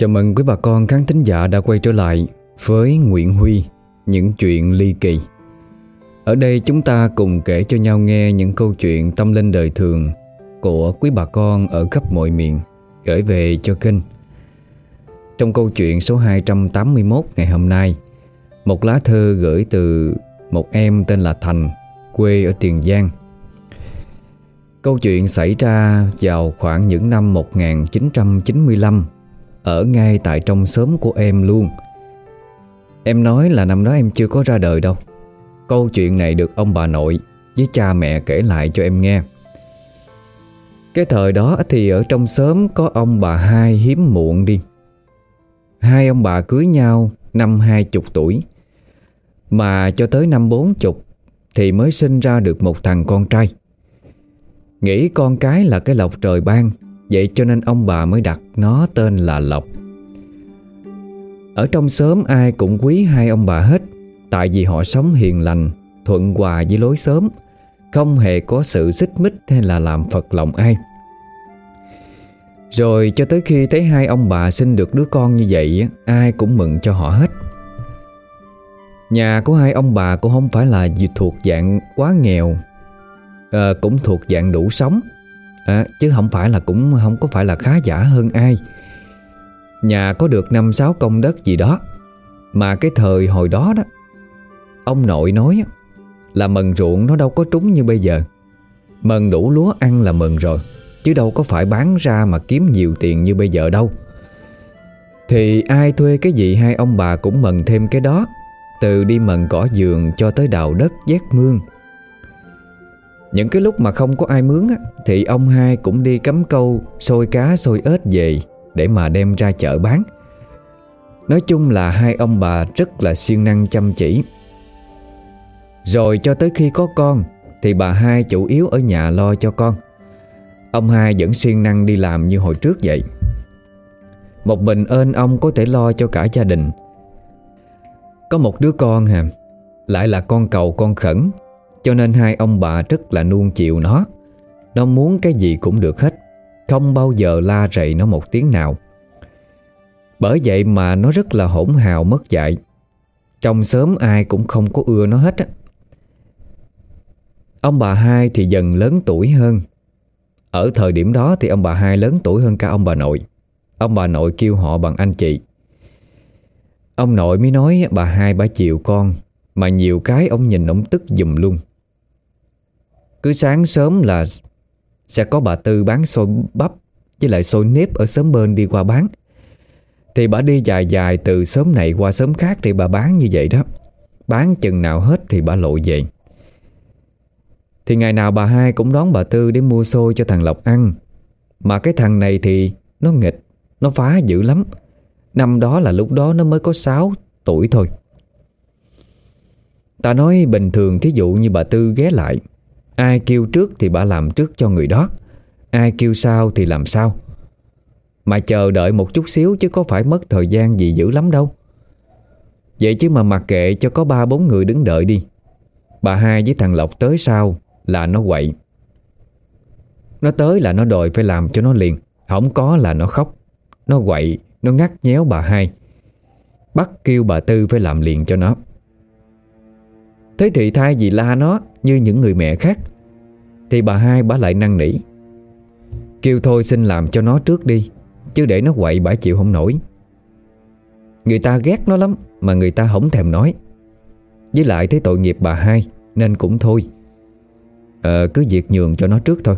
Chào mừng quý bà con khán thính giả đã quay trở lại với Nguyễn Huy, những chuyện ly kỳ. Ở đây chúng ta cùng kể cho nhau nghe những câu chuyện tâm linh đời thường của quý bà con ở khắp mọi miền gửi về cho kênh. Trong câu chuyện số 281 ngày hôm nay, một lá thư gửi từ một em tên là Thành, quê ở Tiền Giang. Câu chuyện xảy ra vào khoảng những năm 1995 ở ngay tại trong xóm của em luôn. Em nói là năm đó em chưa có ra đời đâu. Câu chuyện này được ông bà nội với cha mẹ kể lại cho em nghe. Cái thời đó thì ở trong xóm có ông bà hai hiếm muộn đi. Hai ông bà cưới nhau năm hai chục tuổi. Mà cho tới năm bốn chục Thì mới sinh ra được một thằng con trai. Nghĩ con cái là cái lộc trời ban Vậy cho nên ông bà mới đặt nó tên là Lộc. Ở trong xóm ai cũng quý hai ông bà hết Tại vì họ sống hiền lành Thuận hòa với lối xóm Không hề có sự xích mích hay là làm phật lòng ai. Rồi cho tới khi thấy hai ông bà sinh được đứa con như vậy Ai cũng mừng cho họ hết. Nhà của hai ông bà cũng không phải là thuộc dạng quá nghèo à, Cũng thuộc dạng đủ sống à, Chứ không phải là cũng không có phải là khá giả hơn ai. Nhà có được năm sáu công đất gì đó Mà cái thời hồi đó đó Ông nội nói Là mần ruộng nó đâu có trúng như bây giờ. Mần đủ lúa ăn là mừng rồi Chứ đâu có phải bán ra mà kiếm nhiều tiền như bây giờ đâu. Thì ai thuê cái gì hai ông bà cũng mần thêm cái đó Từ đi mần cỏ giường cho tới đào đất vét mương những cái lúc mà không có ai mướn á, Thì ông hai cũng đi cắm câu Xôi cá xôi ếch về Để mà đem ra chợ bán. Nói chung là hai ông bà rất là siêng năng chăm chỉ. Rồi cho tới khi có con Thì bà hai chủ yếu ở nhà lo cho con. Ông hai vẫn siêng năng đi làm như hồi trước vậy. Một mình ơn ông có thể lo cho cả gia đình. Có một đứa con hà, Lại là con cầu con khẩn cho nên hai ông bà rất là nuông chiều nó. Nó muốn cái gì cũng được hết, Không bao giờ la rầy nó một tiếng nào. Bởi vậy mà nó rất là hỗn hào mất dạy. Trong sớm ai cũng không có ưa nó hết á. Ông bà hai thì dần lớn tuổi hơn. Ở thời điểm đó thì ông bà hai lớn tuổi hơn cả ông bà nội. Ông bà nội kêu họ bằng anh chị. Ông nội mới nói, bà hai bà chiều con, Mà nhiều cái ông nhìn ông tức dùm luôn cứ sáng sớm là Sẽ có bà Tư bán xôi bắp Với lại xôi nếp ở xóm bên đi qua bán. Thì bà đi dài dài Từ xóm này qua xóm khác Thì bà bán như vậy đó. Bán chừng nào hết thì bà lội về. Thì ngày nào bà hai cũng đón bà Tư Để mua xôi cho thằng Lộc ăn. Mà cái thằng này thì Nó nghịch, Nó phá dữ lắm. Năm đó là lúc đó nó mới có 6 tuổi thôi. Ta nói bình thường thí dụ như bà Tư ghé lại Ai kêu trước thì bà làm trước cho người đó. Ai kêu sau thì làm sao Mà chờ đợi một chút xíu Chứ có phải mất thời gian gì dữ lắm đâu. Vậy chứ mà mặc kệ cho có ba bốn người đứng đợi đi. Bà hai với thằng Lộc tới sau Là nó quậy. Nó tới là nó đòi phải làm cho nó liền. Không có là nó khóc. Nó quậy, nó ngắt nhéo bà hai. Bắt kêu bà Tư phải làm liền cho nó. Thế thì thay vì la nó như những người mẹ khác. Thì bà hai bà lại năn nỉ Kêu thôi xin làm cho nó trước đi Chứ để nó quậy bà chịu không nổi. Người ta ghét nó lắm Mà người ta không thèm nói. Với lại thấy tội nghiệp bà hai Nên cũng thôi. À, Cứ việc nhường cho nó trước thôi.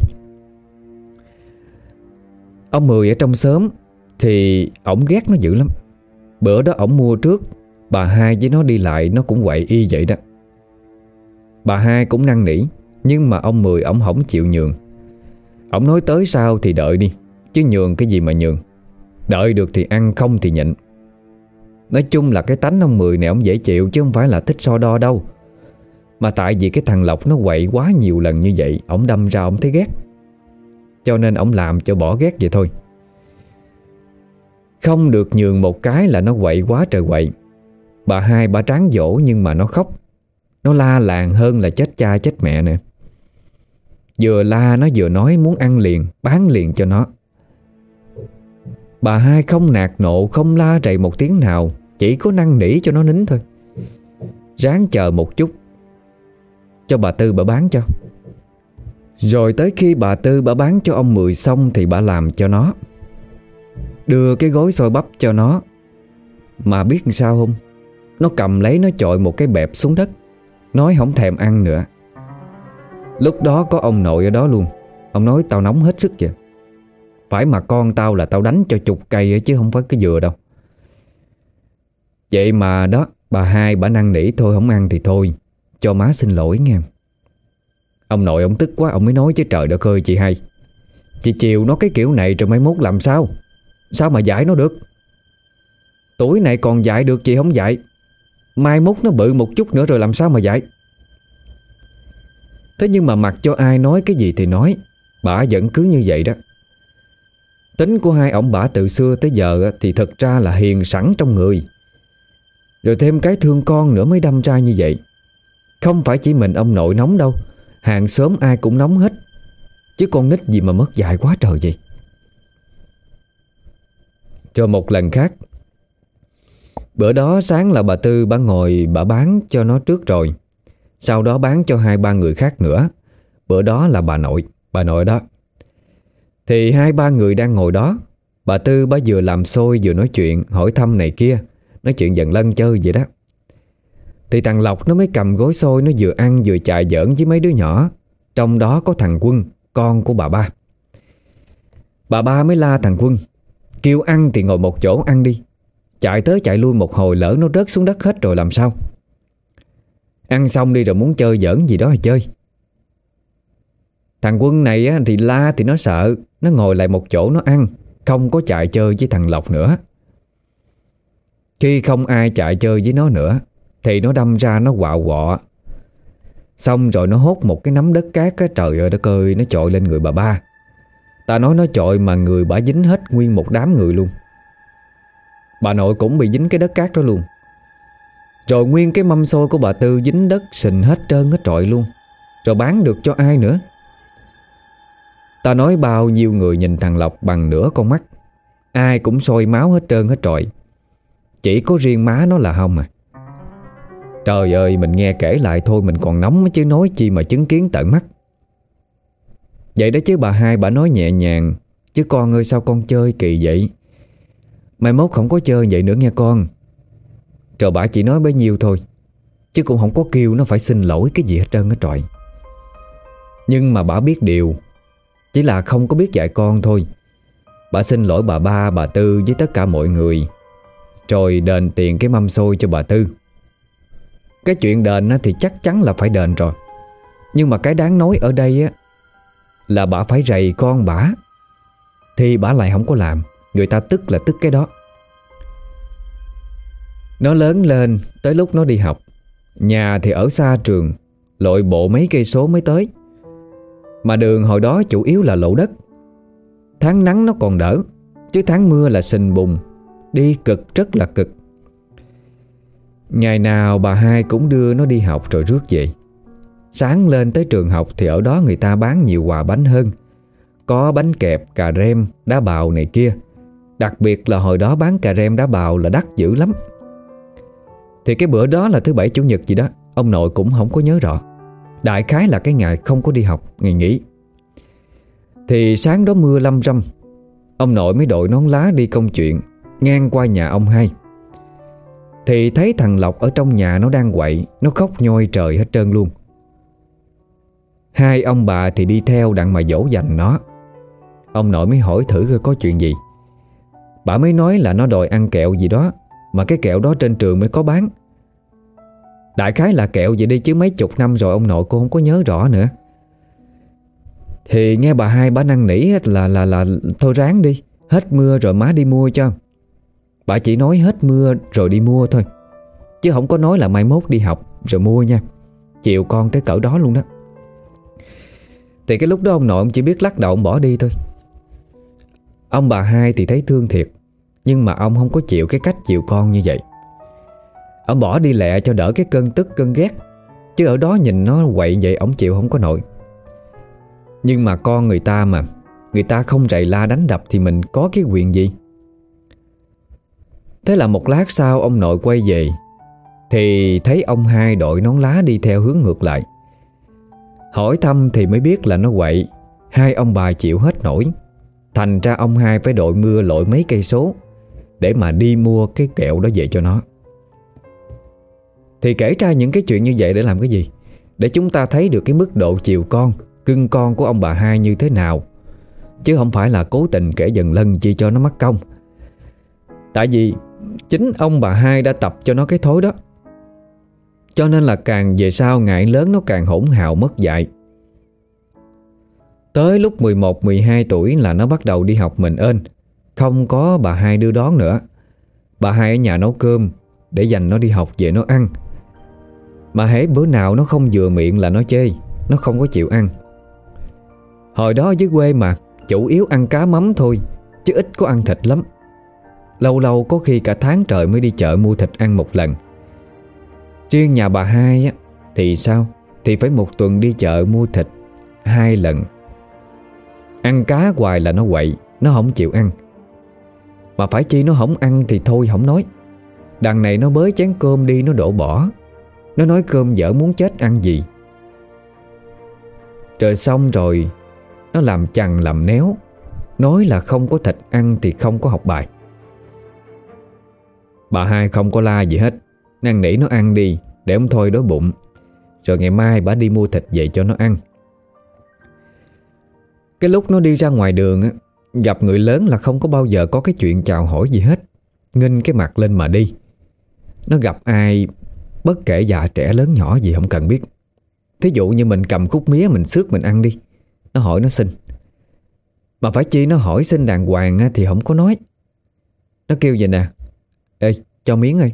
Ông Mười ở trong xóm Thì ổng ghét nó dữ lắm. Bữa đó ổng mua trước Bà hai với nó đi lại Nó cũng quậy y vậy đó. Bà hai cũng năn nỉ, Nhưng mà ông Mười ổng không chịu nhường. Ông nói tới sao thì đợi đi, Chứ nhường cái gì mà nhường. Đợi được thì ăn, không thì nhịn. Nói chung là cái tánh ông Mười này ông dễ chịu Chứ không phải là thích so đo đâu. Mà tại vì cái thằng Lộc nó quậy quá nhiều lần như vậy Ông đâm ra ông thấy ghét. Cho nên ông làm cho bỏ ghét vậy thôi. Không được nhường một cái là nó quậy quá trời quậy. Bà hai bà tráng dỗ nhưng mà nó khóc nó la làng hơn là chết cha chết mẹ nè. Vừa la, nó vừa nói muốn ăn liền, Bán liền cho nó. Bà hai không nạt nộ, Không la rầy một tiếng nào, Chỉ có năn nỉ cho nó nín thôi. Ráng chờ một chút, Cho bà Tư bà bán cho. Rồi tới khi bà Tư bà bán cho ông Mười xong Thì bà làm cho nó. Đưa cái gối xôi bắp cho nó. Mà biết sao không? Nó cầm lấy, nó chọi một cái bẹp xuống đất. Nói không thèm ăn nữa. Lúc đó có ông nội ở đó luôn. Ông nói, tao nóng hết sức vậy Phải mà con tao là tao đánh cho chục cây Chứ không phải cái dừa đâu. Vậy mà đó, Bà hai bà năn nỉ, thôi không ăn thì thôi, Cho má xin lỗi nghe. Ông nội ông tức quá, Ông mới nói, chứ trời đất ơi, chị hai. Chị chiều nó cái kiểu này rồi mai mốt làm sao? Sao mà giải nó được? Tuổi này còn dạy được, chị không dạy. Mai mốt nó bự một chút nữa rồi làm sao mà dạy? Thế nhưng mà mặc cho ai nói cái gì thì nói. Bà vẫn cứ như vậy đó. Tính của hai ông bà từ xưa tới giờ Thì thật ra là hiền sẵn trong người. Rồi thêm cái thương con nữa mới đâm ra như vậy. Không phải chỉ mình ông nội nóng đâu. Hàng xóm ai cũng nóng hết. Chứ con nít gì mà mất dạy quá trời vậy? Rồi một lần khác Bữa đó sáng là bà Tư, bà ngồi, bà bán cho nó trước rồi. Sau đó bán cho hai ba người khác nữa. Bữa đó là bà nội Bà nội đó. Thì hai ba người đang ngồi đó. Bà Tư, bà vừa làm xôi vừa nói chuyện, Hỏi thăm này kia. Nói chuyện dần lân chơi vậy đó. Thì thằng Lộc nó mới cầm gối xôi, Nó vừa ăn vừa chạy giỡn với mấy đứa nhỏ. Trong đó có thằng Quân, Con của bà ba. Bà ba mới la thằng Quân, Kêu ăn thì ngồi một chỗ ăn đi. Chạy tới chạy lui một hồi lỡ nó rớt xuống đất hết rồi làm sao? Ăn xong đi rồi muốn chơi giỡn gì đó thì chơi? Thằng quân này á, thì la thì nó sợ Nó ngồi lại một chỗ nó ăn Không có chạy chơi với thằng Lộc nữa. Khi không ai chạy chơi với nó nữa Thì nó đâm ra nó quạo quọ. Xong rồi nó hốt một cái nắm đất cát á, Trời ơi đất ơi Nó trội lên người bà ba. Ta nói nó trội mà người bả dính hết Nguyên một đám người luôn. Bà nội cũng bị dính cái đất cát đó luôn. Rồi nguyên cái mâm xôi của bà Tư dính đất sình hết trơn hết trọi luôn. Rồi bán được cho ai nữa? Ta nói bao nhiêu người nhìn thằng Lộc bằng nửa con mắt. Ai cũng sôi máu hết trơn hết trọi. Chỉ có riêng má nó là không à. Trời ơi, mình nghe kể lại thôi, mình còn nóng chứ nói chi mà chứng kiến tận mắt. Vậy đó chứ bà hai, bà nói nhẹ nhàng. Chứ con ơi, sao con chơi kỳ vậy? Mai mốt không có chơi vậy nữa nghe con. Trời bà chỉ nói bấy nhiêu thôi Chứ cũng không có kêu nó phải xin lỗi cái gì hết trơn á trọi Nhưng mà bà biết điều Chỉ là không có biết dạy con thôi. Bà xin lỗi bà ba, bà Tư với tất cả mọi người Rồi đền tiền cái mâm xôi cho bà Tư. Cái chuyện đền thì chắc chắn là phải đền rồi. Nhưng mà cái đáng nói ở đây á Là bà phải rầy con bà Thì bà lại không có làm. Người ta tức là tức cái đó. Nó lớn lên Tới lúc nó đi học. Nhà thì ở xa trường Lội bộ mấy cây số mới tới. Mà đường hồi đó chủ yếu là lộ đất. Tháng nắng nó còn đỡ Chứ tháng mưa là sình bùng. Đi cực rất là cực. Ngày nào bà hai cũng đưa nó đi học rồi rước về. Sáng lên tới trường học thì ở đó người ta bán nhiều quà bánh hơn. Có bánh kẹp, cà rem, đá bào này kia. Đặc biệt là hồi đó bán cà rem đá bào là đắt dữ lắm. Thì cái bữa đó là thứ bảy, chủ nhật gì đó, Ông nội cũng không có nhớ rõ. Đại khái là cái ngày không có đi học, Ngày nghỉ. Thì sáng đó mưa lâm râm, Ông nội mới đội nón lá đi công chuyện, Ngang qua nhà ông hai. Thì thấy thằng Lộc ở trong nhà nó đang quậy, Nó khóc nhoi trời hết trơn luôn. Hai ông bà thì đi theo đặng mà dỗ dành nó. Ông nội mới hỏi thử coi có chuyện gì. Bà mới nói là nó đòi ăn kẹo gì đó, Mà cái kẹo đó trên trường mới có bán. Đại khái là kẹo gì đi chứ mấy chục năm rồi ông nội cô không có nhớ rõ nữa. Thì nghe bà hai bà năn nỉ là là là thôi ráng đi, Hết mưa rồi má đi mua cho. Bà chỉ nói hết mưa rồi đi mua thôi, Chứ không có nói là mai mốt đi học rồi mua nha. Chiều con tới cỡ đó luôn đó. Thì cái lúc đó ông nội ông chỉ biết lắc đầu ông bỏ đi thôi. Ông bà hai thì thấy thương thiệt, Nhưng mà ông không có chịu cái cách chịu con như vậy. Ông bỏ đi lẹ cho đỡ cái cơn tức, cơn ghét, Chứ ở đó nhìn nó quậy vậy Ông chịu không có nổi. Nhưng mà con người ta mà, Người ta không rầy la đánh đập Thì mình có cái quyền gì? Thế là một lát sau ông nội quay về, Thì thấy ông hai đội nón lá đi theo hướng ngược lại. Hỏi thăm thì mới biết là nó quậy, Hai ông bà chịu hết nổi. Thành ra ông hai phải đội mưa lội mấy cây số Để mà đi mua cái kẹo đó về cho nó. Thì kể ra những cái chuyện như vậy để làm cái gì? Để chúng ta thấy được cái mức độ chiều con, Cưng con của ông bà hai như thế nào. Chứ không phải là cố tình kể dần lân chi cho nó mắc công. Tại vì chính ông bà hai đã tập cho nó cái thối đó. Cho nên là càng về sau, ngại lớn nó càng hỗn hào, mất dạy. Tới lúc 11-12 tuổi là nó bắt đầu đi học mình ơn Không có bà hai đưa đón nữa. Bà hai ở nhà nấu cơm, Để dành nó đi học về nó ăn. Mà hễ bữa nào nó không vừa miệng là nó chê, Nó không có chịu ăn. Hồi đó dưới quê mà, Chủ yếu ăn cá mắm thôi, Chứ ít có ăn thịt lắm. Lâu lâu có khi cả tháng trời mới đi chợ mua thịt ăn một lần. Riêng nhà bà hai á, Thì sao? Thì phải một tuần đi chợ mua thịt Hai lần. Ăn cá hoài là nó quậy, Nó không chịu ăn. Mà phải chi nó không ăn thì thôi không nói. Đằng này nó bới chén cơm đi, Nó đổ bỏ. Nó nói cơm dở muốn chết, ăn gì? Trời xong rồi, Nó làm chằng làm néo. Nói là không có thịt ăn Thì không có học bài. Bà hai không có la gì hết. Năn nỉ nó ăn đi, Để ông thôi đói bụng. Rồi ngày mai bà đi mua thịt về cho nó ăn. Cái lúc nó đi ra ngoài đường á, Gặp người lớn là không có bao giờ có cái chuyện chào hỏi gì hết. Nghinh cái mặt lên mà đi. Nó gặp ai, Bất kể già trẻ lớn nhỏ gì không cần biết. Thí dụ như mình cầm khúc mía Mình xước mình ăn đi. Nó hỏi nó xin. Mà phải chi nó hỏi xin đàng hoàng Thì không có nói. Nó kêu vậy nè. Ê, cho miếng ơi.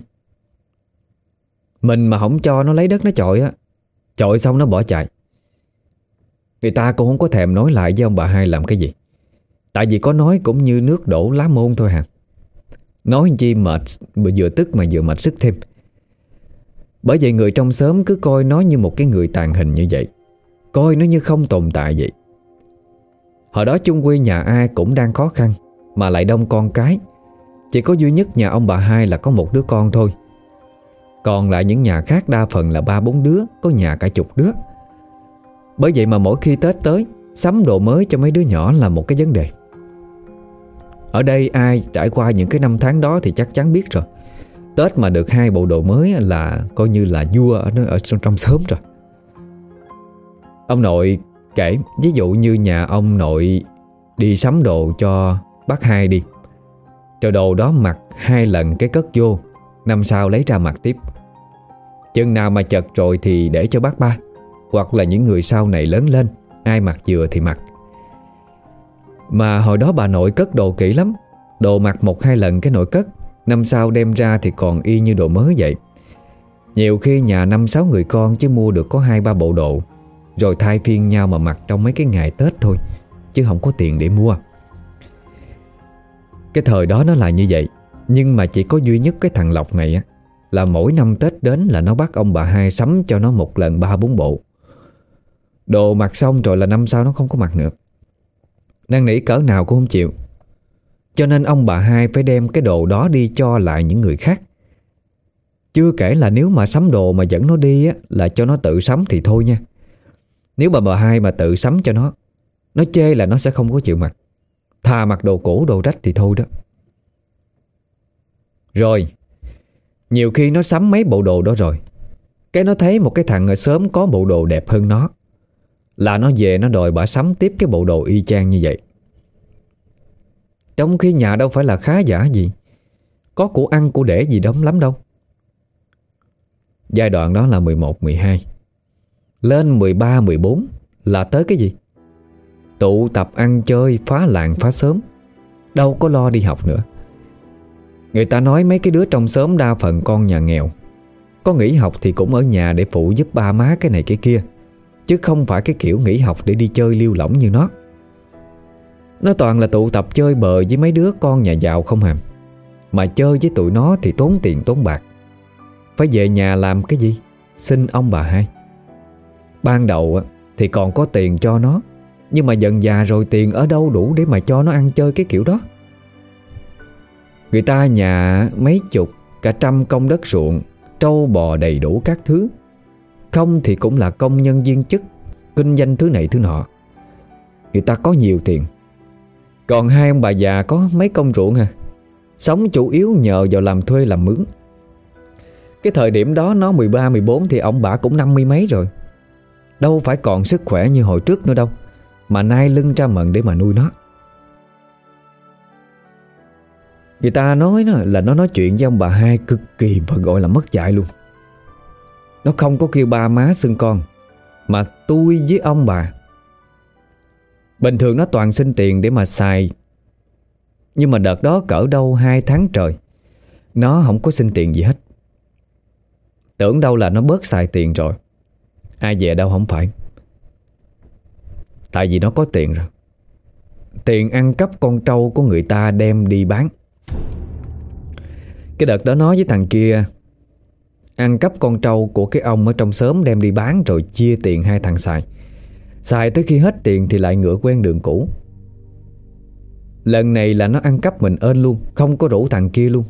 Mình mà không cho nó lấy đất nó chọi á. Chọi xong nó bỏ chạy. Người ta cũng không có thèm nói lại với ông bà hai làm cái gì. Tại vì có nói cũng như nước đổ lá môn thôi hả? Nói chi mệt Vừa tức mà vừa mệt sức thêm. Bởi vậy người trong xóm cứ coi nó như một cái người tàn hình như vậy. Coi nó như không tồn tại vậy. Hồi đó chung quy nhà ai cũng đang khó khăn, Mà lại đông con cái. Chỉ có duy nhất nhà ông bà hai là có một đứa con thôi. Còn lại những nhà khác đa phần là ba bốn đứa, Có nhà cả chục đứa. Bởi vậy mà mỗi khi Tết tới Sắm đồ mới cho mấy đứa nhỏ là một cái vấn đề. Ở đây ai trải qua những cái năm tháng đó Thì chắc chắn biết rồi. Tết mà được hai bộ đồ mới là Coi như là vua ở, ở trong sớm rồi. Ông nội kể Ví dụ như nhà ông nội Đi sắm đồ cho bác hai đi. Rồi đồ đó mặc hai lần cái cất vô Năm sau lấy ra mặc tiếp. Chừng nào mà chật rồi thì để cho bác ba. Hoặc là những người sau này lớn lên, Ai mặc vừa thì mặc. Mà hồi đó bà nội cất đồ kỹ lắm, Đồ mặc một hai lần cái nội cất, Năm sau đem ra thì còn y như đồ mới vậy. Nhiều khi nhà năm sáu người con Chứ mua được có hai ba bộ đồ, Rồi thay phiên nhau mà mặc trong mấy cái ngày Tết thôi, Chứ không có tiền để mua. Cái thời đó nó là như vậy, Nhưng mà chỉ có duy nhất cái thằng Lộc này á, Là mỗi năm Tết đến là nó bắt ông bà hai sắm cho nó một lần ba bốn bộ. Đồ mặc xong rồi là năm sau nó không có mặc nữa. Năng nỉ cỡ nào cũng không chịu. Cho nên ông bà hai phải đem cái đồ đó đi cho lại những người khác. Chưa kể là nếu mà sắm đồ mà dẫn nó đi á, Là cho nó tự sắm thì thôi nha. Nếu bà bà hai mà tự sắm cho nó Nó chê là nó sẽ không có chịu mặc. Thà mặc đồ cũ, đồ rách thì thôi đó. Rồi, Nhiều khi nó sắm mấy bộ đồ đó rồi. Cái nó thấy một cái thằng ở sớm có bộ đồ đẹp hơn nó. Là nó về nó đòi bà sắm tiếp cái bộ đồ y chang như vậy. Trong khi nhà đâu phải là khá giả gì Có của ăn của để gì đóng lắm đâu. Giai đoạn đó là 11, 12 Lên 13, 14 Là tới cái gì? Tụ tập ăn chơi phá làng phá sớm Đâu có lo đi học nữa. Người ta nói mấy cái đứa trong xóm đa phần con nhà nghèo. Có nghỉ học thì cũng ở nhà để phụ giúp ba má cái này cái kia. Chứ không phải cái kiểu nghỉ học để đi chơi liêu lỏng như nó. Nó toàn là tụ tập chơi bờ với mấy đứa con nhà giàu không hàm. Mà chơi với tụi nó thì tốn tiền tốn bạc. Phải về nhà làm cái gì? Xin ông bà hai. Ban đầu thì còn có tiền cho nó. Nhưng mà dần già rồi tiền ở đâu đủ để mà cho nó ăn chơi cái kiểu đó? Người ta nhà mấy chục, Cả trăm công đất ruộng, Trâu bò đầy đủ các thứ. Không thì cũng là công nhân viên chức, Kinh doanh thứ này thứ nọ. Người ta có nhiều tiền. Còn hai ông bà già có mấy công ruộng à? Sống chủ yếu nhờ vào làm thuê làm mướn. Cái thời điểm đó nó 13-14 Thì ông bà cũng năm mươi mấy rồi. Đâu phải còn sức khỏe như hồi trước nữa đâu, Mà nay lưng ra mận để mà nuôi nó. Người ta nói là nó nói chuyện với ông bà hai cực kỳ và gọi là mất dạy luôn. Nó không có kêu ba má xưng con, Mà tôi với ông bà. Bình thường nó toàn xin tiền để mà xài, Nhưng mà đợt đó cỡ đâu hai tháng trời, Nó không có xin tiền gì hết. Tưởng đâu là nó bớt xài tiền rồi, Ai về đâu không phải. Tại vì nó có tiền rồi. Tiền ăn cắp con trâu của người ta đem đi bán. Cái đợt đó nói với thằng kia Ăn cắp con trâu của cái ông ở trong xóm đem đi bán rồi chia tiền hai thằng xài Xài tới khi hết tiền thì lại ngựa quen đường cũ. Lần này là nó ăn cắp mình ơn luôn, Không có rủ thằng kia luôn.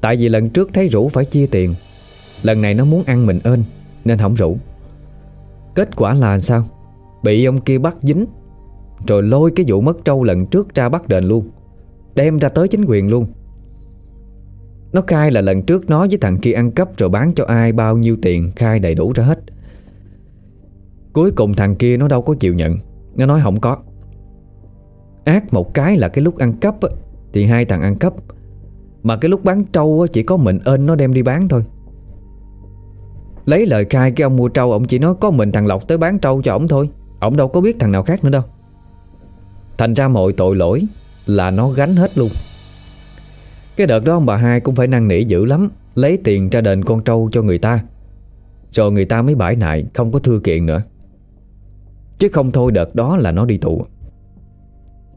Tại vì lần trước thấy rủ phải chia tiền, Lần này nó muốn ăn mình ơn Nên không rủ. Kết quả là sao? Bị ông kia bắt dính, Rồi lôi cái vụ mất trâu lần trước ra bắt đền luôn, Đem ra tới chính quyền luôn. Nó khai là lần trước nó với thằng kia ăn cắp Rồi bán cho ai bao nhiêu tiền Khai đầy đủ ra hết. Cuối cùng thằng kia nó đâu có chịu nhận. Nó nói không có. Ác một cái là cái lúc ăn cắp á, Thì hai thằng ăn cắp. Mà cái lúc bán trâu á, chỉ có mình ơn nó đem đi bán thôi. Lấy lời khai cái ông mua trâu Ông chỉ nói có mình thằng Lộc tới bán trâu cho ông thôi. Ông đâu có biết thằng nào khác nữa đâu. Thành ra mọi tội lỗi Là nó gánh hết luôn. Cái đợt đó ông bà hai cũng phải năn nỉ dữ lắm, Lấy tiền ra đền con trâu cho người ta. Rồi người ta mới bãi nại, Không có thưa kiện nữa. Chứ không thôi đợt đó là nó đi tù.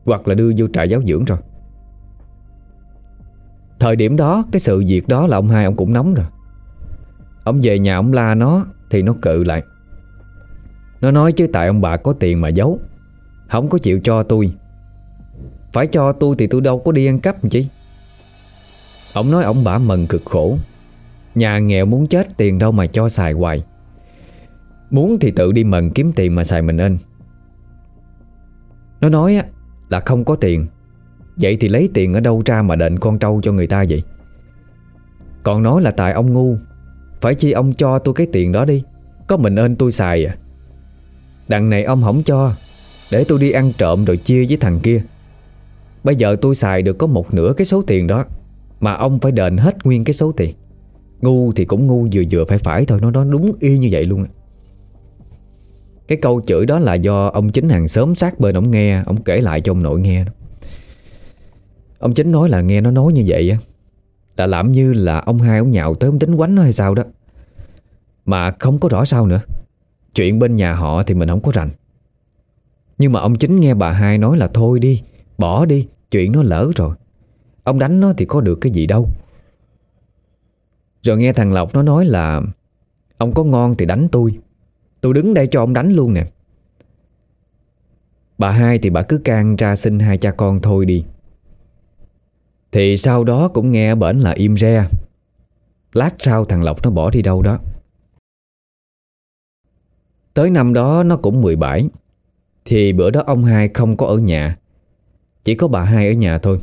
Hoặc là đưa vô trại giáo dưỡng rồi. Thời điểm đó, Cái sự việc đó là ông hai ông cũng nóng rồi. Ông về nhà ông la nó, Thì nó cự lại. Nó nói chứ tại ông bà có tiền mà giấu. Không có chịu cho tôi. Phải cho tôi thì tôi đâu có đi ăn cắp chi? Ông nói ông bả mần cực khổ. Nhà nghèo muốn chết tiền đâu mà cho xài hoài. Muốn thì tự đi mần kiếm tiền mà xài mình ên Nó nói á, là không có tiền. Vậy thì lấy tiền ở đâu ra mà đền con trâu cho người ta vậy? Còn nói là tại ông ngu. Phải chi ông cho tôi cái tiền đó đi. Có mình ên tôi xài à. Đằng này ông không cho. Để tôi đi ăn trộm rồi chia với thằng kia. Bây giờ tôi xài được có một nửa cái số tiền đó. Mà ông phải đền hết nguyên cái số tiền. Ngu thì cũng ngu vừa vừa phải phải thôi, Nó nói đúng y như vậy luôn. Cái câu chửi đó là do ông chính hàng xóm sát bên ông nghe, Ông kể lại cho ông nội nghe đó. Ông chính nói là nghe nó nói như vậy á, Là làm như là ông hai ông nhạo tới ông tính quánh nó hay sao đó. Mà không có rõ sao nữa. Chuyện bên nhà họ thì mình không có rành. Nhưng mà ông chính nghe bà hai nói là thôi đi, Bỏ đi, Chuyện nó lỡ rồi. Ông đánh nó thì có được cái gì đâu. Rồi nghe thằng Lộc nó nói là, Ông có ngon thì đánh tôi. Tôi đứng đây cho ông đánh luôn nè. Bà hai thì bà cứ can ra xin hai cha con thôi đi. Thì sau đó cũng nghe bển là im re. Lát sau thằng Lộc nó bỏ đi đâu đó. Tới năm đó nó cũng 17 Thì bữa đó ông hai không có ở nhà, Chỉ có bà hai ở nhà thôi.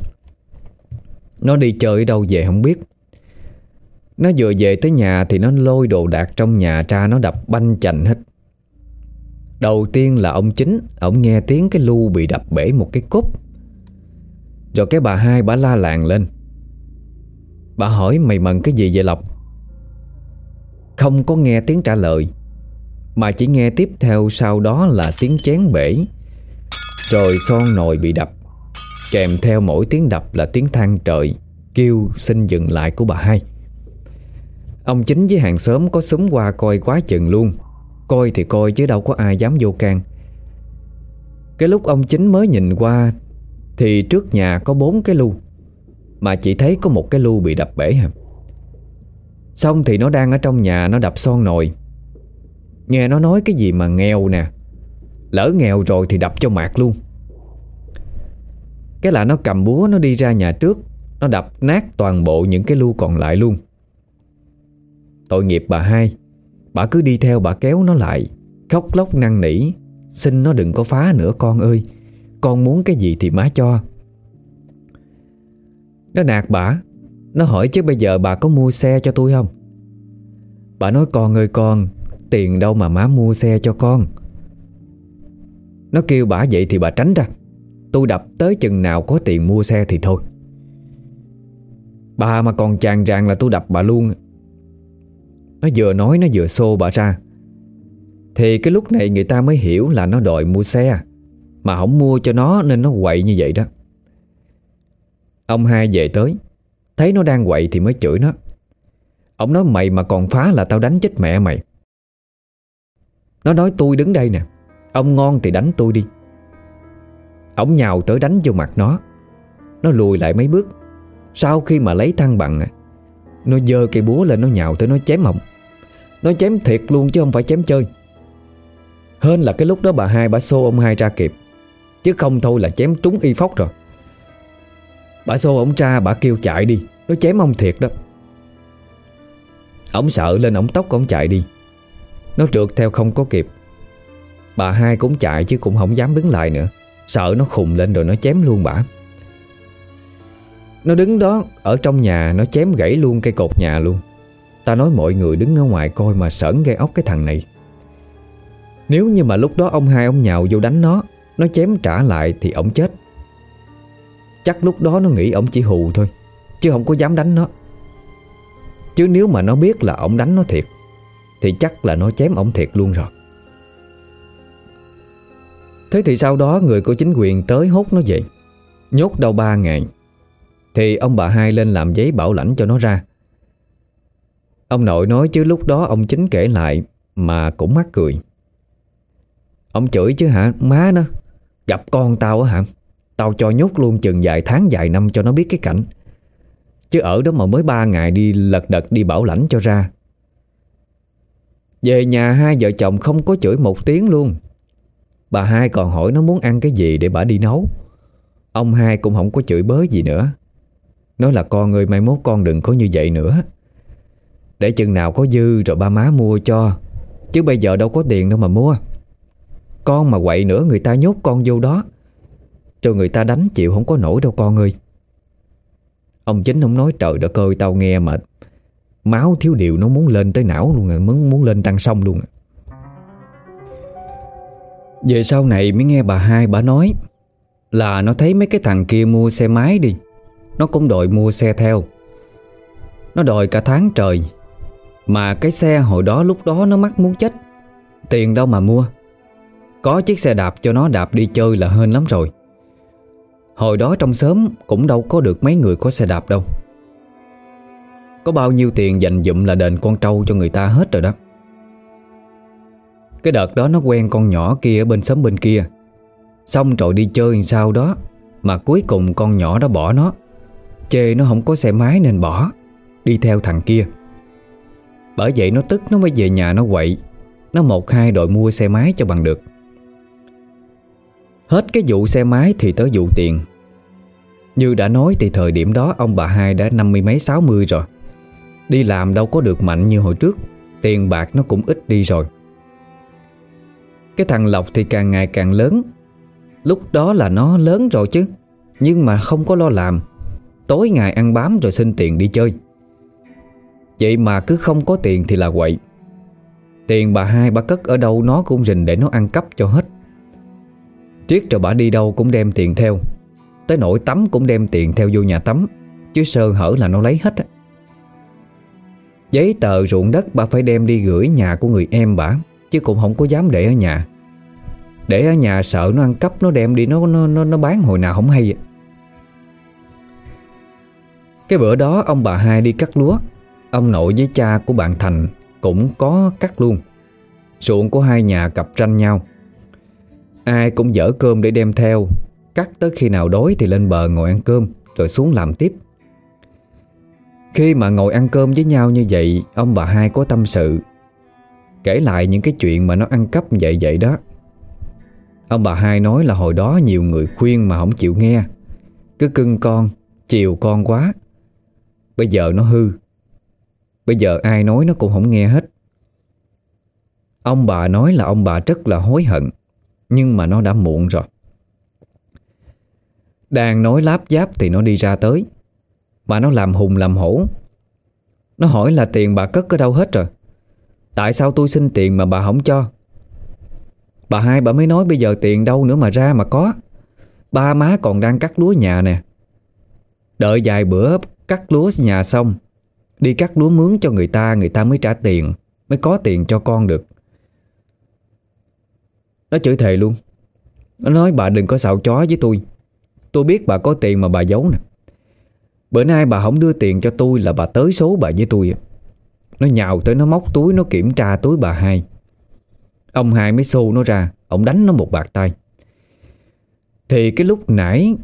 Nó đi chơi đâu về không biết. Nó vừa về tới nhà Thì nó lôi đồ đạc trong nhà ra, Nó đập banh chành hết. Đầu tiên là ông chính, Ông nghe tiếng cái lu bị đập bể một cái cốt. Rồi cái bà hai, bà la làng lên. Bà hỏi, mày mần cái gì vậy Lộc? Không có nghe tiếng trả lời, Mà chỉ nghe tiếp theo sau đó là tiếng chén bể. Rồi son nồi bị đập Kèm theo mỗi tiếng đập là tiếng than trời, Kêu xin dừng lại của bà hai. Ông chính với hàng xóm có súng qua coi quá chừng luôn. Coi thì coi chứ đâu có ai dám vô can. Cái lúc ông chính mới nhìn qua, Thì trước nhà có bốn cái lu, Mà chỉ thấy có một cái lu bị đập bể hả? Xong thì nó đang ở trong nhà, Nó đập son nồi. Nghe nó nói cái gì mà nghèo nè. Lỡ nghèo rồi thì đập cho mạc luôn. Cái là nó cầm búa nó đi ra nhà trước, Nó đập nát toàn bộ những cái lu còn lại luôn. Tội nghiệp bà hai, Bà cứ đi theo bà kéo nó lại, Khóc lóc năn nỉ, Xin nó đừng có phá nữa con ơi, Con muốn cái gì thì má cho. Nó nạt bà, Nó hỏi chứ bây giờ bà có mua xe cho tôi không? Bà nói, con ơi con, Tiền đâu mà má mua xe cho con. Nó kêu bà vậy thì bà tránh ra. Tôi đập tới chừng nào có tiền mua xe thì thôi. Bà mà còn chàng ràng là tôi đập bà luôn. Nó vừa nói, nó vừa xô bà ra. Thì cái lúc này người ta mới hiểu là nó đòi mua xe, Mà không mua cho nó nên nó quậy như vậy đó. Ông hai về tới, Thấy nó đang quậy thì mới chửi nó. Ông nói, mày mà còn phá là tao đánh chết mẹ mày. Nó nói, tôi đứng đây nè, Ông ngon thì đánh tôi đi. Ông nhào tới đánh vô mặt nó. Nó lùi lại mấy bước. Sau khi mà lấy thăng bằng, Nó dơ cây búa lên nó nhào tới nó chém ông Nó chém thiệt luôn chứ không phải chém chơi. Hơn là cái lúc đó bà hai bà xô ông hai ra kịp, Chứ không thôi là chém trúng y phóc rồi. Bà xô ông ra, bà kêu chạy đi. Nó chém ông thiệt đó. Ông sợ lên ổng tóc ông chạy đi. Nó trượt theo không có kịp. Bà hai cũng chạy chứ cũng không dám đứng lại nữa. Sợ nó khùng lên rồi nó chém luôn bả Nó đứng đó, Ở trong nhà, nó chém gãy luôn cây cột nhà luôn. Ta nói mọi người đứng ở ngoài coi mà sởn gây ốc cái thằng này. Nếu như mà lúc đó ông hai ông nhào vô đánh nó Nó chém trả lại thì ổng chết. Chắc lúc đó nó nghĩ ổng chỉ hù thôi, Chứ không có dám đánh nó. Chứ nếu mà nó biết là ổng đánh nó thiệt, Thì chắc là nó chém ổng thiệt luôn rồi. Thế thì sau đó người của chính quyền tới hốt nó vậy Nhốt đâu ba ngày. Thì ông bà hai lên làm giấy bảo lãnh cho nó ra. Ông nội nói chứ lúc đó ông chính kể lại Mà cũng mắc cười. Ông chửi chứ hả? Má nó, Gặp con tao á hả? Tao cho nhốt luôn chừng vài tháng, vài năm cho nó biết cái cảnh. Chứ ở đó mà mới ba ngày đi lật đật đi bảo lãnh cho ra. Về nhà hai vợ chồng không có chửi một tiếng luôn. Bà hai còn hỏi nó muốn ăn cái gì để bà đi nấu. Ông hai cũng không có chửi bới gì nữa. Nói là con ơi mai mốt con đừng có như vậy nữa. Để chừng nào có dư rồi ba má mua cho. Chứ bây giờ đâu có tiền đâu mà mua. Con mà quậy nữa người ta nhốt con vô đó. Rồi người ta đánh chịu không có nổi đâu con ơi. Ông chính ông nói trời đất ơi tao nghe mà Máu thiếu điều nó muốn lên tới não luôn à Muốn, muốn lên tăng sông luôn à. Về sau này mới nghe bà hai, bà nói Là nó thấy mấy cái thằng kia mua xe máy đi. Nó cũng đòi mua xe theo. Nó đòi cả tháng trời. Mà cái xe hồi đó lúc đó nó mắc muốn chết. Tiền đâu mà mua. Có chiếc xe đạp cho nó đạp đi chơi là hên lắm rồi. Hồi đó trong xóm cũng đâu có được mấy người có xe đạp đâu. Có bao nhiêu tiền dành dụm là đền con trâu cho người ta hết rồi đó. Cái đợt đó nó quen con nhỏ kia ở bên xóm bên kia. Xong rồi đi chơi sao đó, Mà cuối cùng con nhỏ đó bỏ nó. Chê nó không có xe máy nên bỏ, Đi theo thằng kia. Bởi vậy nó tức nó mới về nhà nó quậy. Nó một hai đội mua xe máy cho bằng được. Hết cái vụ xe máy thì tới vụ tiền. Như đã nói thì thời điểm đó ông bà hai đã năm mươi mấy, sáu mươi rồi. Đi làm đâu có được mạnh như hồi trước, Tiền bạc nó cũng ít đi rồi. Cái thằng Lộc thì càng ngày càng lớn. Lúc đó là nó lớn rồi chứ, Nhưng mà không có lo làm. Tối ngày ăn bám rồi xin tiền đi chơi. Vậy mà cứ không có tiền thì là quậy. Tiền bà hai bà cất ở đâu nó cũng rình để nó ăn cắp cho hết. Triết rồi bà đi đâu cũng đem tiền theo. Tới nỗi tắm cũng đem tiền theo vô nhà tắm, Chứ sơ hở là nó lấy hết á. Giấy tờ ruộng đất bà phải đem đi gửi nhà của người em bà. Chứ cũng không có dám để ở nhà. Để ở nhà sợ nó ăn cắp Nó đem đi nó nó, nó, nó bán hồi nào không hay Cái bữa đó ông bà hai đi cắt lúa. Ông nội với cha của bạn Thành Cũng có cắt luôn. Ruộng của hai nhà cặp tranh nhau. Ai cũng dở cơm để đem theo. Cắt tới khi nào đói thì lên bờ ngồi ăn cơm Rồi xuống làm tiếp. Khi mà ngồi ăn cơm với nhau như vậy Ông bà hai có tâm sự. Kể lại những cái chuyện mà nó ăn cắp vậy vậy đó. Ông bà hai nói là hồi đó nhiều người khuyên mà không chịu nghe. Cứ cưng con, Chiều con quá. Bây giờ nó hư. Bây giờ ai nói nó cũng không nghe hết. Ông bà nói là ông bà rất là hối hận, Nhưng mà nó đã muộn rồi. Đang nói láp giáp thì nó đi ra tới. Bà nó làm hùng làm hổ. Nó hỏi là tiền bà cất ở đâu hết rồi? Tại sao tôi xin tiền mà bà không cho? Bà hai bà mới nói bây giờ tiền đâu nữa mà ra mà có. Ba má còn đang cắt lúa nhà nè. Đợi vài bữa cắt lúa nhà xong, Đi cắt lúa mướn cho người ta Người ta mới trả tiền, Mới có tiền cho con được. Nó chửi thề luôn. Nó nói bà đừng có xạo chó với tôi. Tôi biết bà có tiền mà bà giấu nè. Bữa nay bà không đưa tiền cho tôi Là bà tới số bà với tôi nó nhào tới nó móc túi, Nó kiểm tra túi bà hai. Ông hai mới xô nó ra, Ông đánh nó một bạc tay. Thì cái lúc nãy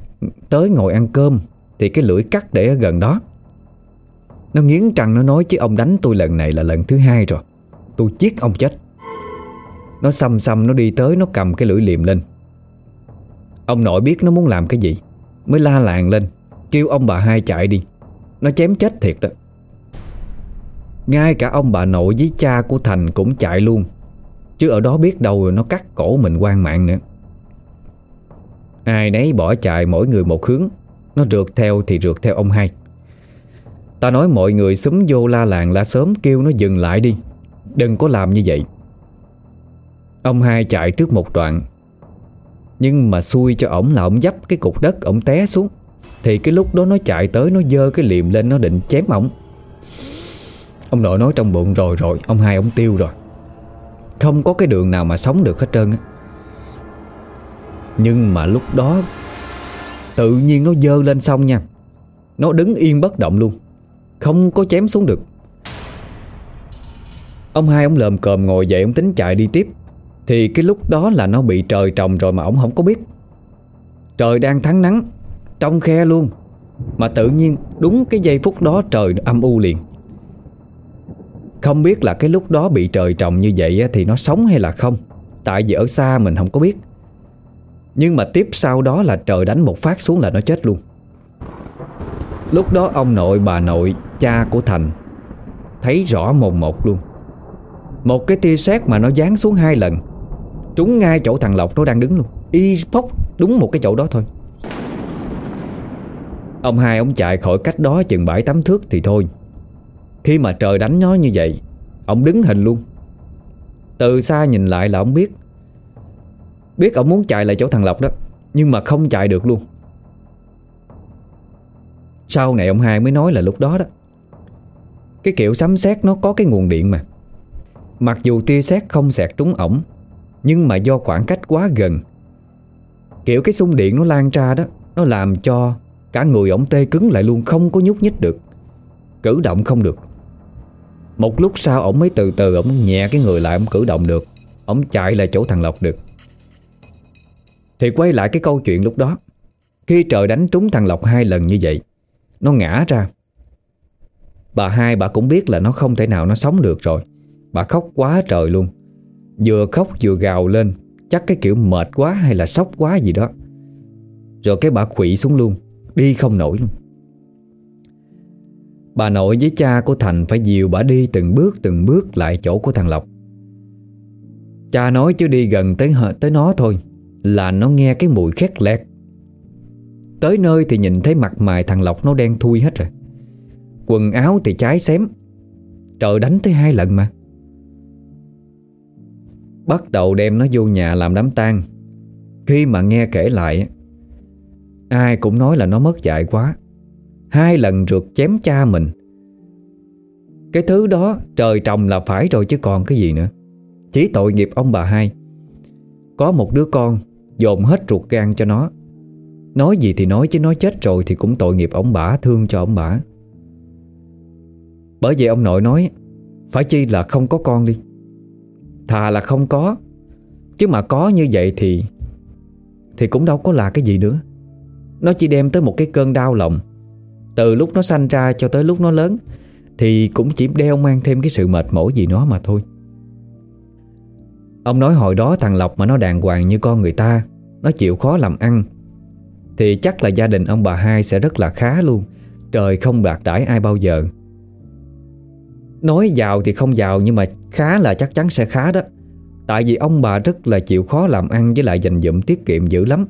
Tới ngồi ăn cơm, Thì cái lưỡi cắt để ở gần đó. Nó nghiến răng, nó nói chứ ông đánh tôi lần này là lần thứ hai rồi. Tôi giết ông chết. Nó xăm xăm, nó đi tới, Nó cầm cái lưỡi liềm lên. Ông nội biết nó muốn làm cái gì, Mới la làng lên, Kêu ông bà hai chạy đi. Nó chém chết thiệt đó. Ngay cả ông bà nội với cha của Thành cũng chạy luôn. Chứ ở đó biết đâu rồi nó cắt cổ mình quan mạng nữa. Ai nấy bỏ chạy mỗi người một hướng. Nó rượt theo thì rượt theo ông hai. Ta nói mọi người xúm vô la làng la sớm kêu nó dừng lại đi. Đừng có làm như vậy. Ông hai chạy trước một đoạn. Nhưng mà xui cho ổng là ổng dấp cái cục đất ổng té xuống. Thì cái lúc đó nó chạy tới Nó dơ cái liềm lên nó định chém ổng. Ông nội nói trong bụng, rồi rồi, Ông hai ông tiêu rồi. Không có cái đường nào mà sống được hết trơn á. Nhưng mà lúc đó Tự nhiên nó dơ lên xong nha. Nó đứng yên bất động luôn, Không có chém xuống được. Ông hai ông lờm cờm ngồi dậy, ông tính chạy đi tiếp. Thì cái lúc đó là nó bị trời trồng rồi mà ông không có biết. Trời đang thắng nắng Trong khe luôn, Mà tự nhiên đúng cái giây phút đó trời âm u liền. Không biết là cái lúc đó bị trời trồng như vậy Thì nó sống hay là không? Tại vì ở xa mình không có biết. Nhưng mà tiếp sau đó là trời đánh một phát xuống là nó chết luôn. Lúc đó ông nội, bà nội, Cha của Thành Thấy rõ mồn một luôn. Một cái tia sét mà nó dán xuống hai lần. Trúng ngay chỗ thằng Lộc nó đang đứng luôn. Y phốc đúng một cái chỗ đó thôi. Ông hai ông chạy khỏi cách đó chừng bãi tắm thước thì thôi. Khi mà trời đánh nó như vậy, Ông đứng hình luôn. Từ xa nhìn lại là ông biết. Biết ông muốn chạy lại chỗ thằng Lộc đó, Nhưng mà không chạy được luôn. Sau này ông hai mới nói là lúc đó đó. Cái kiểu sấm sét nó có cái nguồn điện mà. Mặc dù tia sét không sẹt trúng ổng, Nhưng mà do khoảng cách quá gần, Kiểu cái xung điện nó lan ra đó, Nó làm cho cả người ổng tê cứng lại luôn, Không có nhúc nhích được, Cử động không được. Một lúc sau ổng mới từ từ ổng nhẹ cái người lại ổng cử động được. Ổng chạy lại chỗ thằng Lộc được. Thì quay lại cái câu chuyện lúc đó. Khi trời đánh trúng thằng Lộc hai lần như vậy, Nó ngã ra. Bà hai, bà cũng biết là nó không thể nào nó sống được rồi. Bà khóc quá trời luôn. Vừa khóc vừa gào lên. Chắc cái kiểu mệt quá hay là sốc quá gì đó. Rồi cái bà khủy xuống luôn. Đi không nổi luôn. Bà nội với cha của Thành Phải dìu bà đi từng bước từng bước Lại chỗ của thằng Lộc. Cha nói chứ đi gần tới tới nó thôi, Là nó nghe cái mùi khét lẹt. Tới nơi thì nhìn thấy mặt mày thằng Lộc nó đen thui hết rồi. Quần áo thì cháy xém, Trời đánh tới hai lần mà. Bắt đầu đem nó vô nhà làm đám tang. Khi mà nghe kể lại Ai cũng nói là nó mất dạy quá. Hai lần rượt chém cha mình. Cái thứ đó trời trồng là phải rồi chứ còn cái gì nữa. Chỉ tội nghiệp ông bà hai. Có một đứa con Dồn hết ruột gan cho nó. Nói gì thì nói chứ nói chết rồi Thì cũng tội nghiệp ông bà thương cho ông bà, Bởi vậy ông nội nói Phải chi là không có con đi. Thà là không có. Chứ mà có như vậy thì Thì cũng đâu có là cái gì nữa. Nó chỉ đem tới một cái cơn đau lòng. Từ lúc nó sanh ra cho tới lúc nó lớn, Thì cũng chỉ đeo mang thêm cái sự mệt mỏi gì nó mà thôi. Ông nói hồi đó thằng Lộc mà nó đàng hoàng như con người ta, Nó chịu khó làm ăn, Thì chắc là gia đình ông bà hai sẽ rất là khá luôn. Trời không bạc đãi ai bao giờ. Nói giàu thì không giàu Nhưng mà khá là chắc chắn sẽ khá đó. Tại vì ông bà rất là chịu khó làm ăn Với lại dành dụm tiết kiệm dữ lắm.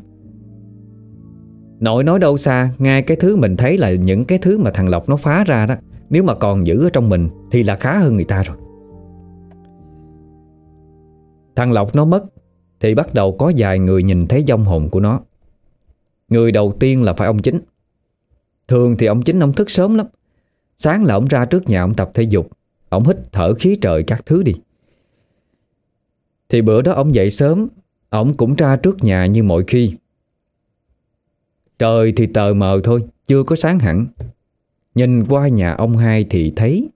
Nội nói đâu xa Ngay cái thứ mình thấy là những cái thứ mà thằng Lộc nó phá ra đó. Nếu mà còn giữ ở trong mình Thì là khá hơn người ta rồi. Thằng Lộc nó mất Thì bắt đầu có vài người nhìn thấy dông hồn của nó. Người đầu tiên là phải ông chính. Thường thì ông chính ông thức sớm lắm. Sáng là ông ra trước nhà ông tập thể dục. Ông hít thở khí trời các thứ đi. Thì bữa đó ông dậy sớm, Ông cũng ra trước nhà như mọi khi. Trời thì tờ mờ thôi, Chưa có sáng hẳn. Nhìn qua nhà ông hai thì thấy.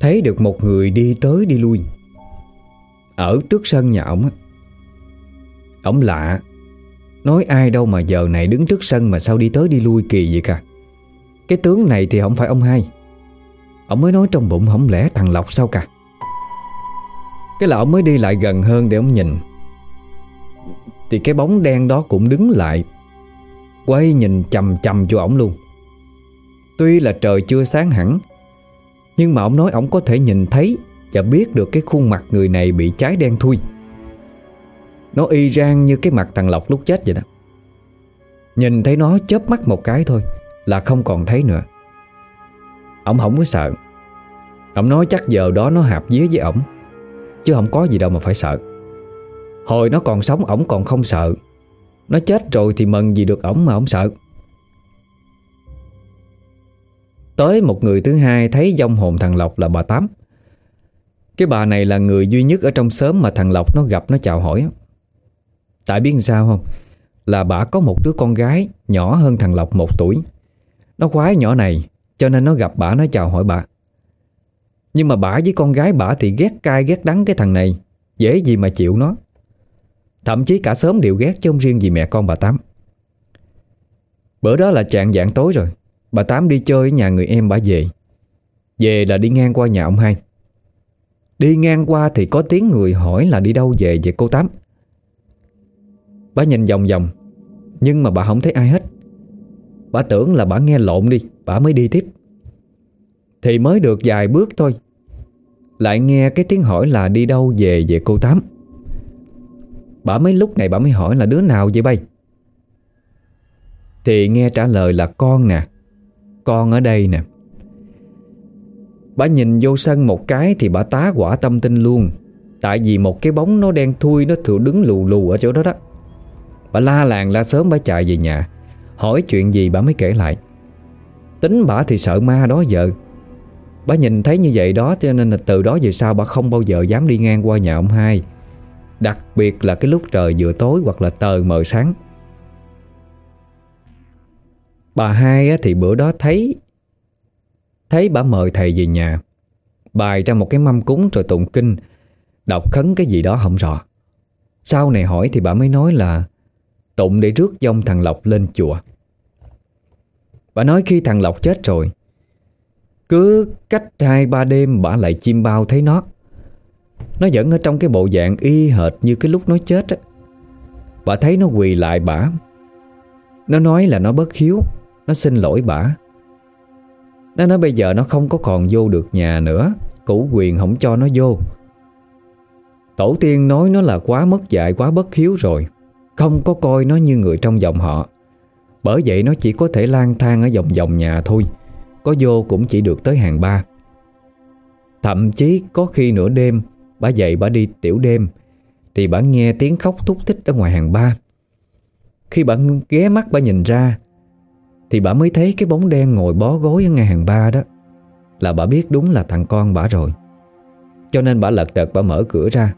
Thấy được một người đi tới đi lui. Ở trước sân nhà ông á. Ông lạ. Nói ai đâu mà giờ này đứng trước sân Mà sao đi tới đi lui kỳ vậy cả. Cái tướng này thì không phải ông hai. Ông mới nói trong bụng không lẽ thằng Lộc sao cả. Cái là ông mới đi lại gần hơn để ông nhìn. Thì cái bóng đen đó cũng đứng lại. Quay nhìn chầm chầm cho ổng luôn. Tuy là trời chưa sáng hẳn, Nhưng mà ổng nói ổng có thể nhìn thấy Và biết được cái khuôn mặt người này bị cháy đen thui. Nó y rang như cái mặt thằng Lộc lúc chết vậy đó. Nhìn thấy nó chớp mắt một cái thôi Là không còn thấy nữa. Ông không có sợ. Ông nói chắc giờ đó nó hạp día với ổng, Chứ không có gì đâu mà phải sợ. Hồi nó còn sống, ổng còn không sợ. Nó chết rồi thì mừng gì được ổng mà ổng sợ. Tới một người thứ hai thấy dông hồn thằng Lộc là bà Tám. Cái bà này là người duy nhất ở trong xóm mà thằng Lộc nó gặp, nó chào hỏi. Tại biết sao không? Là bà có một đứa con gái nhỏ hơn thằng Lộc một tuổi. Nó khoái nhỏ này, cho nên nó gặp bà, nó chào hỏi bà. Nhưng mà bà với con gái bà thì ghét cay, ghét đắng cái thằng này. Dễ gì mà chịu nó. Thậm chí cả sớm đều ghét chứ không riêng gì mẹ con bà Tám. Bữa đó là chạng dạng tối rồi. Bà Tám đi chơi ở nhà người em bà về. Về là đi ngang qua nhà ông hai. Đi ngang qua thì có tiếng người hỏi là đi đâu về về cô Tám. Bà nhìn vòng vòng, Nhưng mà bà không thấy ai hết. Bà tưởng là bà nghe lộn đi, Bà mới đi tiếp. Thì mới được vài bước thôi. Lại nghe cái tiếng hỏi là đi đâu về về cô Tám. Bà mấy lúc này bà mới hỏi là đứa nào vậy bay? Thì nghe trả lời là con nè, Con ở đây nè. Bà nhìn vô sân một cái Thì bà tá quả tâm tinh luôn, Tại vì một cái bóng nó đen thui, Nó thường đứng lù lù ở chỗ đó đó. Bà la làng la sớm bà chạy về nhà, Hỏi chuyện gì bà mới kể lại. Tính bà thì sợ ma đó vợ Bà nhìn thấy như vậy đó, Cho nên là từ đó về sau bà không bao giờ dám đi ngang qua nhà ông hai. Đặc biệt là cái lúc trời vừa tối Hoặc là tờ mờ sáng. Bà hai thì bữa đó thấy Thấy bà mời thầy về nhà. Bài ra một cái mâm cúng rồi tụng kinh. Đọc khấn cái gì đó không rõ. Sau này hỏi thì bà mới nói là Tụng để rước dông thằng Lộc lên chùa. Bà nói khi thằng Lộc chết rồi, Cứ cách hai ba đêm bà lại chim bao thấy nó. Nó vẫn ở trong cái bộ dạng y hệt như cái lúc nó chết á. Bà thấy nó quỳ lại bả Nó nói là nó bất hiếu. Nó xin lỗi bả Nó nói bây giờ nó không có còn vô được nhà nữa. Củ quyền không cho nó vô. Tổ tiên nói nó là quá mất dạy, Quá bất hiếu rồi. Không có coi nó như người trong dòng họ. Bởi vậy nó chỉ có thể lang thang ở vòng vòng nhà thôi. Có vô cũng chỉ được tới hàng ba. Thậm chí có khi nửa đêm Bà dậy bà đi tiểu đêm, Thì bà nghe tiếng khóc thúc thích ở ngoài hàng ba. Khi bà ghé mắt bà nhìn ra, Thì bà mới thấy cái bóng đen ngồi bó gối ở ngay hàng ba đó, Là bà biết đúng là thằng con bà rồi. Cho nên bà lật đật bà mở cửa ra.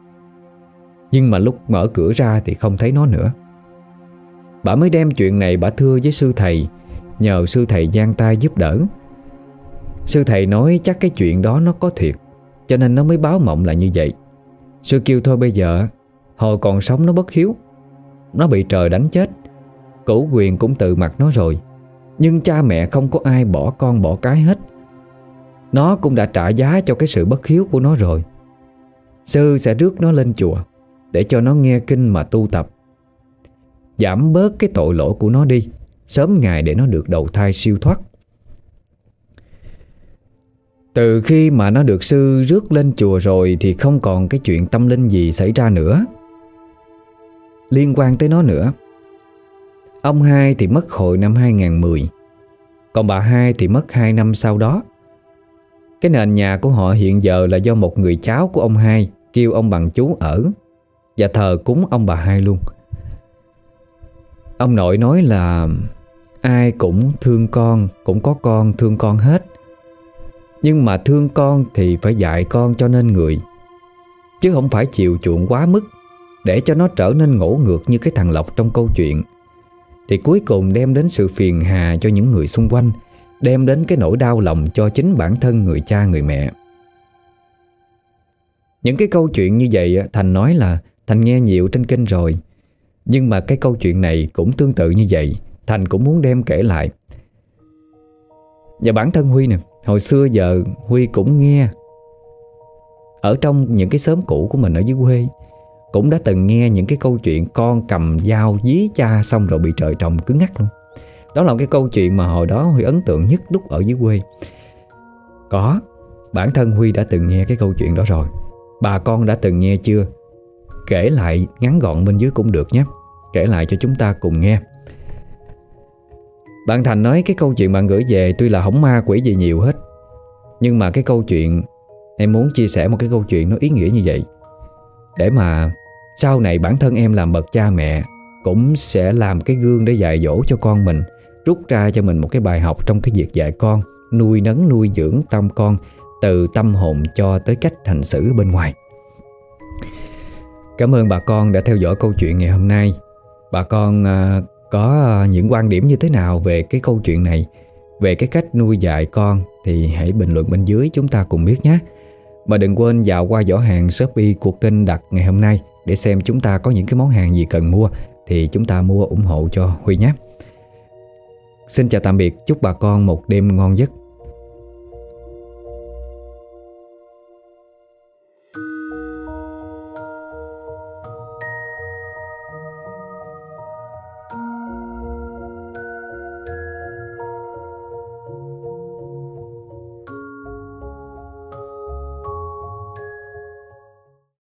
Nhưng mà lúc mở cửa ra thì không thấy nó nữa. Bà mới đem chuyện này bà thưa với sư thầy, Nhờ sư thầy giang tay giúp đỡ. Sư thầy nói chắc cái chuyện đó nó có thiệt. Cho nên nó mới báo mộng là như vậy. Sư kêu thôi bây giờ, Hồi còn sống nó bất hiếu. Nó bị trời đánh chết. Cửu quyền cũng tự mặt nó rồi. Nhưng cha mẹ không có ai bỏ con bỏ cái hết. Nó cũng đã trả giá cho cái sự bất hiếu của nó rồi. Sư sẽ rước nó lên chùa, Để cho nó nghe kinh mà tu tập. Giảm bớt cái tội lỗi của nó đi. Sớm ngày để nó được đầu thai siêu thoát. Từ khi mà nó được sư rước lên chùa rồi Thì không còn cái chuyện tâm linh gì xảy ra nữa. Liên quan tới nó nữa. Ông hai thì mất hồi năm 2010 Còn bà hai thì mất 2 năm sau đó. Cái nền nhà của họ hiện giờ là do một người cháu của ông hai Kêu ông bằng chú ở, Và thờ cúng ông bà hai luôn. Ông nội nói là, Ai cũng thương con, Cũng có con thương con hết. Nhưng mà thương con thì phải dạy con cho nên người. Chứ không phải chịu chuộng quá mức Để cho nó trở nên ngỗ ngược như cái thằng Lộc trong câu chuyện. Thì cuối cùng đem đến sự phiền hà cho những người xung quanh, Đem đến cái nỗi đau lòng cho chính bản thân người cha, người mẹ. Những cái câu chuyện như vậy Thành nói là Thành nghe nhiều trên kênh rồi. Nhưng mà cái câu chuyện này cũng tương tự như vậy. Thành cũng muốn đem kể lại. Và bản thân Huy nè Hồi xưa giờ Huy cũng nghe. Ở trong những cái xóm cũ của mình ở dưới quê, Cũng đã từng nghe những cái câu chuyện Con cầm dao dí cha Xong rồi bị trời trồng cứng ngắt luôn. Đó là cái câu chuyện mà hồi đó Huy ấn tượng nhất lúc ở dưới quê. Có, Bản thân Huy đã từng nghe cái câu chuyện đó rồi. Bà con đã từng nghe chưa? Kể lại ngắn gọn bên dưới cũng được nhé. Kể lại cho chúng ta cùng nghe bạn Thành nói cái câu chuyện bạn gửi về Tuy là hổng ma quỷ gì nhiều hết. Nhưng mà cái câu chuyện, Em muốn chia sẻ một cái câu chuyện nó ý nghĩa như vậy. Để mà Sau này bản thân em làm bậc cha mẹ, Cũng sẽ làm cái gương để dạy dỗ cho con mình, Rút ra cho mình một cái bài học Trong cái việc dạy con, Nuôi nấng, nuôi dưỡng tâm con Từ tâm hồn cho tới cách hành xử bên ngoài. Cảm ơn bà con đã theo dõi câu chuyện ngày hôm nay. Bà con à, có ờ, những quan điểm như thế nào về cái câu chuyện này? Về cái cách nuôi dạy con Thì hãy bình luận bên dưới chúng ta cùng biết nhé. Và đừng quên vào qua giỏ hàng Shopee của kênh đặt ngày hôm nay Để xem chúng ta có những cái món hàng gì cần mua Thì chúng ta mua ủng hộ cho Huy nhé. Xin chào tạm biệt, Chúc bà con một đêm ngon giấc.